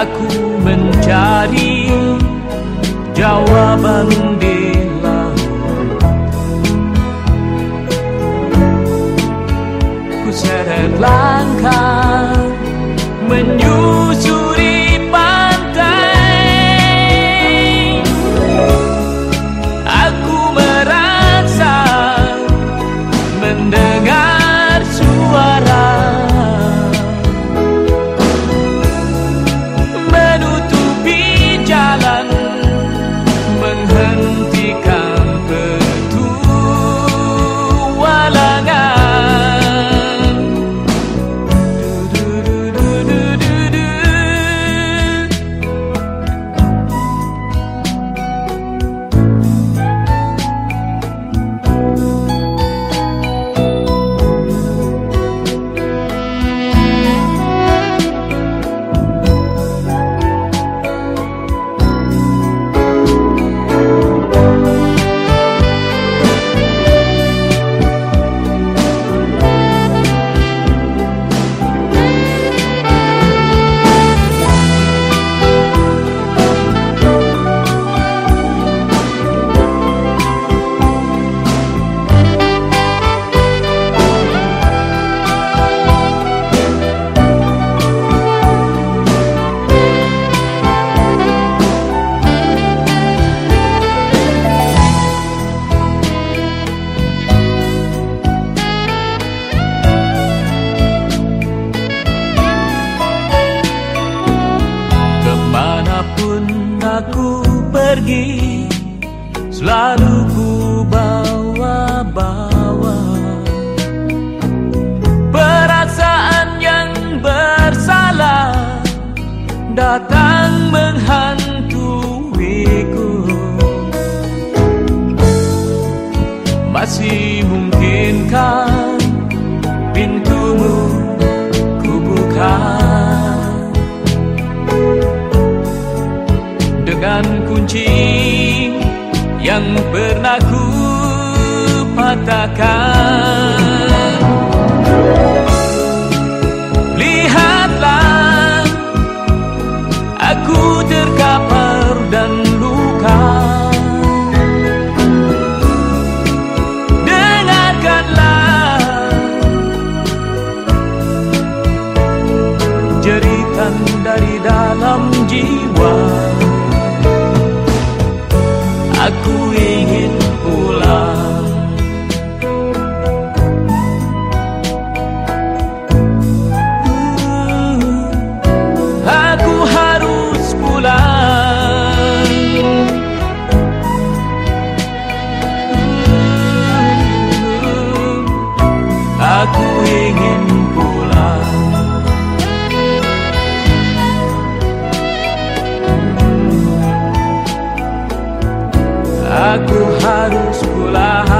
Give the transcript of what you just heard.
Aku mencari jawaban di laut Ku seret langkah Selalu ku bawa-bawa Perasaan yang bersalah Datang menghantuiku. Masih mungkinkah pintumu ku buka dengan kunci yang pernah ku patahkan. aku harus pulang